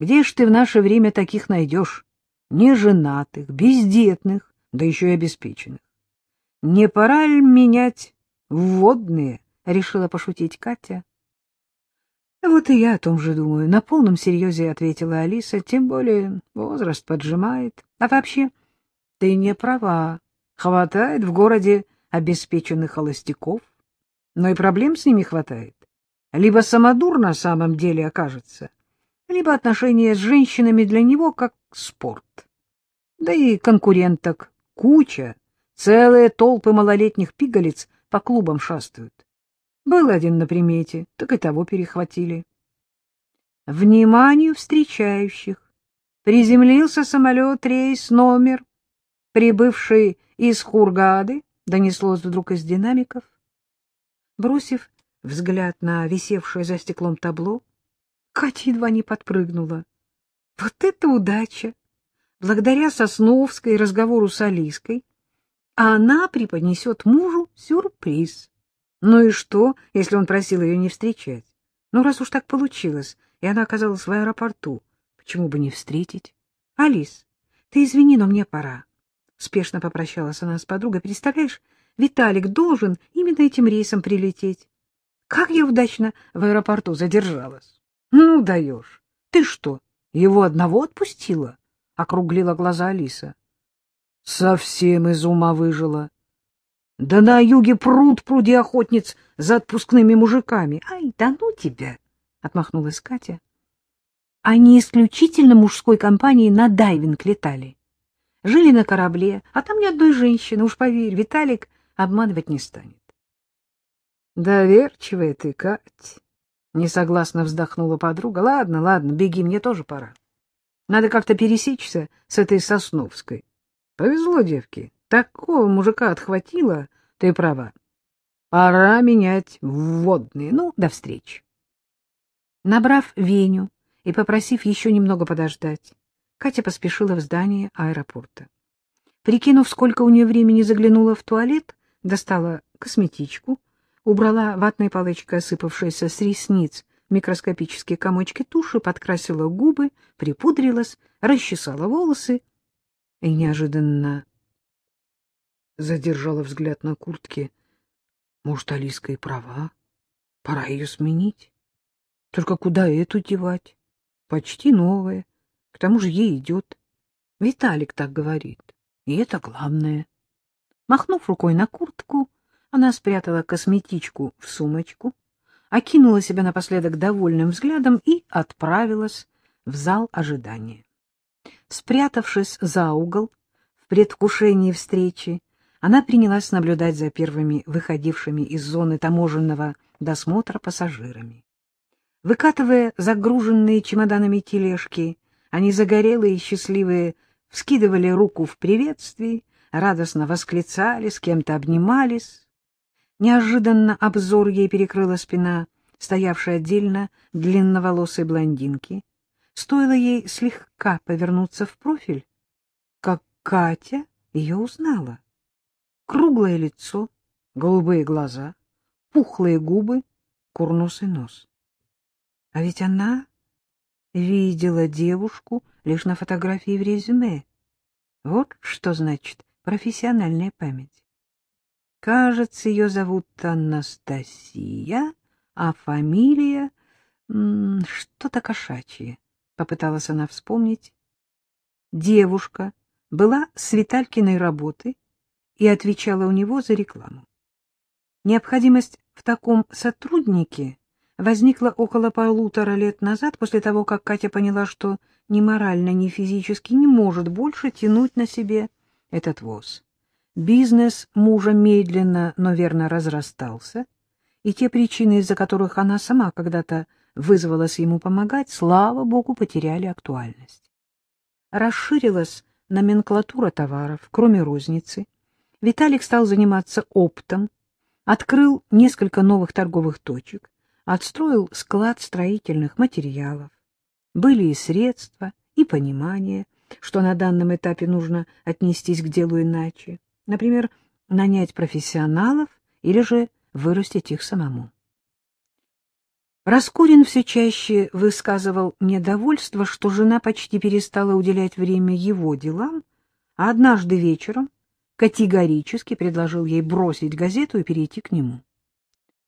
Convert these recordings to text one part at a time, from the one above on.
Где ж ты в наше время таких найдешь? Неженатых, бездетных, да еще и обеспеченных. Не пора ли менять вводные? — решила пошутить Катя. — Вот и я о том же думаю. На полном серьезе ответила Алиса. Тем более возраст поджимает. А вообще, ты не права. Хватает в городе обеспеченных холостяков. Но и проблем с ними хватает. Либо самодур на самом деле окажется, либо отношения с женщинами для него как спорт. Да и конкуренток куча, целые толпы малолетних пигалиц по клубам шастают. Был один на примете, так и того перехватили. Вниманию встречающих! Приземлился самолет рейс номер, прибывший из Хургады, донеслось вдруг из динамиков. Бросив взгляд на висевшее за стеклом табло, Катя едва не подпрыгнула. Вот это удача! Благодаря Сосновской разговору с Алиской она преподнесет мужу сюрприз. Ну и что, если он просил ее не встречать? Ну, раз уж так получилось, и она оказалась в аэропорту, почему бы не встретить? Алис, ты извини, но мне пора. Спешно попрощалась она с подругой. Представляешь, Виталик должен именно этим рейсом прилететь. Как я удачно в аэропорту задержалась. Ну, даешь. Ты что, его одного отпустила? Округлила глаза Алиса. Совсем из ума выжила. Да на юге пруд пруди охотниц за отпускными мужиками. Ай, да ну тебя! Отмахнулась Катя. Они исключительно мужской компанией на дайвинг летали. Жили на корабле, а там ни одной женщины, уж поверь, Виталик обманывать не станет. Доверчивая ты, Кать. Несогласно вздохнула подруга. Ладно, ладно, беги, мне тоже пора. Надо как-то пересечься с этой Сосновской. Повезло девке. Такого мужика отхватило, ты права. Пора менять вводные. Ну, до встречи. Набрав Веню и попросив еще немного подождать, Катя поспешила в здание аэропорта. Прикинув, сколько у нее времени заглянула в туалет, достала косметичку, убрала ватной палочкой осыпавшиеся с ресниц микроскопические комочки туши, подкрасила губы, припудрилась, расчесала волосы и неожиданно задержала взгляд на куртке. Может, Алиска и права? Пора ее сменить. Только куда эту девать? Почти новая. К тому же ей идет. Виталик так говорит. И это главное. Махнув рукой на куртку, она спрятала косметичку в сумочку, окинула себя напоследок довольным взглядом и отправилась в зал ожидания. Спрятавшись за угол, в предвкушении встречи, она принялась наблюдать за первыми выходившими из зоны таможенного досмотра пассажирами. Выкатывая загруженные чемоданами тележки, они загорелые и счастливые вскидывали руку в приветствии, радостно восклицали, с кем-то обнимались. Неожиданно обзор ей перекрыла спина, стоявшей отдельно длинноволосой блондинки. Стоило ей слегка повернуться в профиль, как Катя ее узнала. Круглое лицо, голубые глаза, пухлые губы, курносый нос. А ведь она видела девушку лишь на фотографии в резюме. Вот что значит профессиональная память. Кажется, ее зовут Анастасия, а фамилия что-то кошачье. Попыталась она вспомнить. Девушка была с Виталькиной работы и отвечала у него за рекламу. Необходимость в таком сотруднике возникла около полутора лет назад, после того, как Катя поняла, что ни морально, ни физически не может больше тянуть на себе этот воз. Бизнес мужа медленно, но верно разрастался, и те причины, из-за которых она сама когда-то вызвалась ему помогать, слава богу, потеряли актуальность. Расширилась номенклатура товаров, кроме розницы. Виталик стал заниматься оптом, открыл несколько новых торговых точек, отстроил склад строительных материалов. Были и средства, и понимание, что на данном этапе нужно отнестись к делу иначе. Например, нанять профессионалов или же вырастить их самому. Раскурин все чаще высказывал недовольство, что жена почти перестала уделять время его делам, а однажды вечером категорически предложил ей бросить газету и перейти к нему.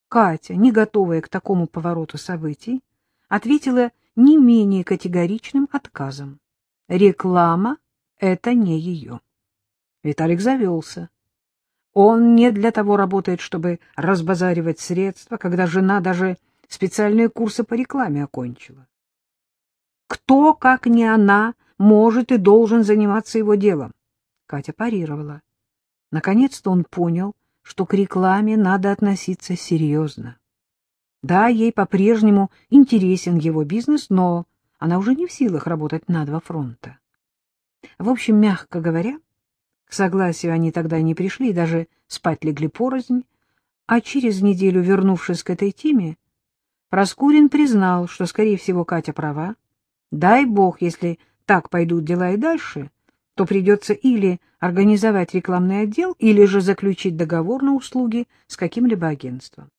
Катя, не готовая к такому повороту событий, ответила не менее категоричным отказом. Реклама — это не ее. Виталик завелся. Он не для того работает, чтобы разбазаривать средства, когда жена даже специальные курсы по рекламе окончила. Кто, как не она, может и должен заниматься его делом? Катя парировала. Наконец-то он понял, что к рекламе надо относиться серьезно. Да, ей по-прежнему интересен его бизнес, но она уже не в силах работать на два фронта. В общем, мягко говоря, к согласию они тогда не пришли, даже спать легли порознь, а через неделю, вернувшись к этой теме, Проскурин признал, что, скорее всего, Катя права. Дай бог, если так пойдут дела и дальше, то придется или организовать рекламный отдел, или же заключить договор на услуги с каким-либо агентством.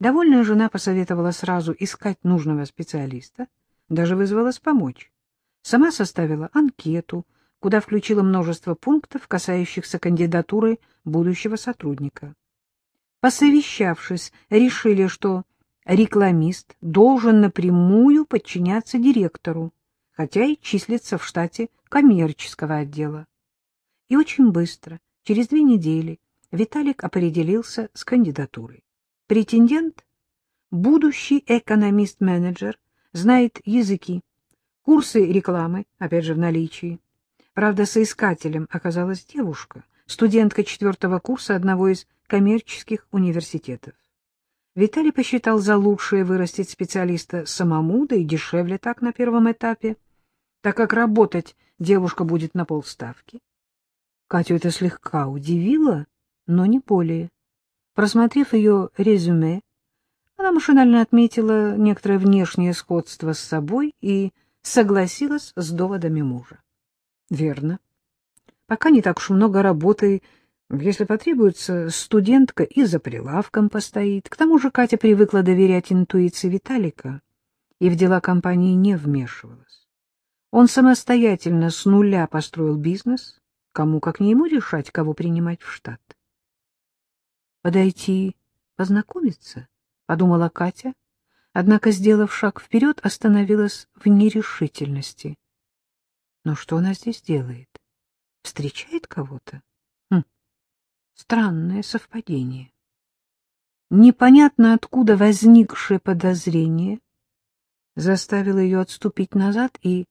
Довольная жена посоветовала сразу искать нужного специалиста, даже вызвалась помочь. Сама составила анкету, куда включила множество пунктов, касающихся кандидатуры будущего сотрудника. Посовещавшись, решили, что рекламист должен напрямую подчиняться директору, хотя и числится в штате коммерческого отдела. И очень быстро, через две недели, Виталик определился с кандидатурой. Претендент — будущий экономист-менеджер, знает языки, курсы рекламы, опять же, в наличии. Правда, соискателем оказалась девушка, студентка четвертого курса одного из коммерческих университетов. Виталий посчитал за лучшее вырастить специалиста самому, да и дешевле так на первом этапе, так как работать девушка будет на полставки. Катю это слегка удивило, но не более. Просмотрев ее резюме, она машинально отметила некоторое внешнее сходство с собой и согласилась с доводами мужа. Верно. Пока не так уж много работы, если потребуется, студентка и за прилавком постоит. К тому же Катя привыкла доверять интуиции Виталика и в дела компании не вмешивалась. Он самостоятельно с нуля построил бизнес, кому как не ему решать, кого принимать в штат. «Подойти, познакомиться?» — подумала Катя, однако, сделав шаг вперед, остановилась в нерешительности. «Но что она здесь делает? Встречает кого-то?» Странное совпадение. Непонятно откуда возникшее подозрение заставило ее отступить назад и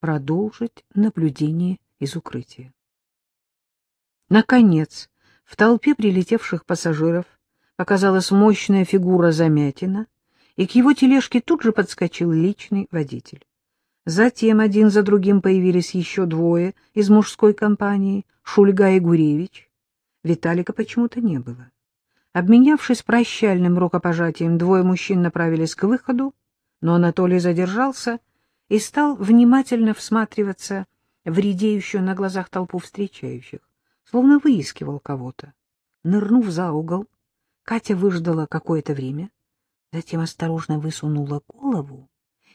продолжить наблюдение из укрытия. Наконец, в толпе прилетевших пассажиров показалась мощная фигура Замятина, и к его тележке тут же подскочил личный водитель. Затем один за другим появились еще двое из мужской компании, Шульга и Гуревич. Виталика почему-то не было. Обменявшись прощальным рукопожатием, двое мужчин направились к выходу, но Анатолий задержался и стал внимательно всматриваться в редеющую на глазах толпу встречающих, словно выискивал кого-то. Нырнув за угол, Катя выждала какое-то время, затем осторожно высунула голову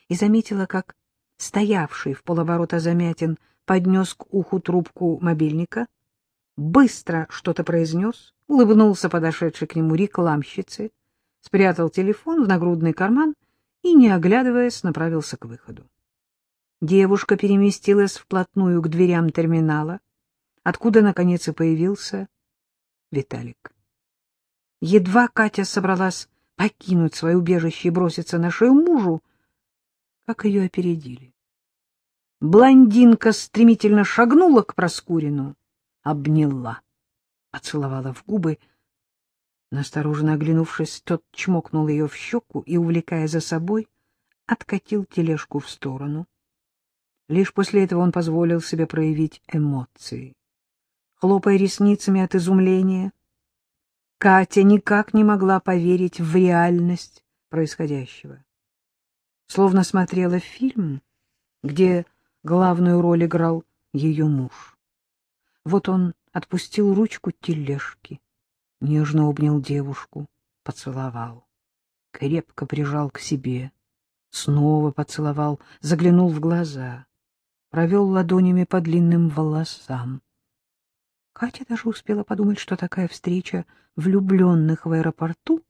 и заметила, как стоявший в полоборота Замятин поднес к уху трубку мобильника, быстро что-то произнес, улыбнулся подошедшей к нему рекламщице, спрятал телефон в нагрудный карман и, не оглядываясь, направился к выходу. Девушка переместилась вплотную к дверям терминала, откуда, наконец, и появился Виталик. Едва Катя собралась покинуть свое убежище и броситься на шею мужу, как ее опередили. Блондинка стремительно шагнула к Проскурину, обняла, поцеловала в губы. Настороженно оглянувшись, тот чмокнул ее в щеку и, увлекая за собой, откатил тележку в сторону. Лишь после этого он позволил себе проявить эмоции. Хлопая ресницами от изумления, Катя никак не могла поверить в реальность происходящего. Словно смотрела фильм, где главную роль играл ее муж. Вот он отпустил ручку тележки, нежно обнял девушку, поцеловал. крепко прижал к себе, снова поцеловал, заглянул в глаза, провел ладонями по длинным волосам. Катя даже успела подумать, что такая встреча влюбленных в аэропорту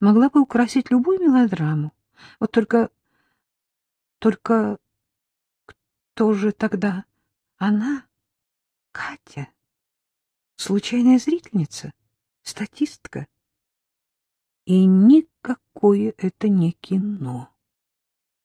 могла бы украсить любую мелодраму. Вот только... Только... Кто же тогда она? Катя? Случайная зрительница? Статистка? И никакое это не кино.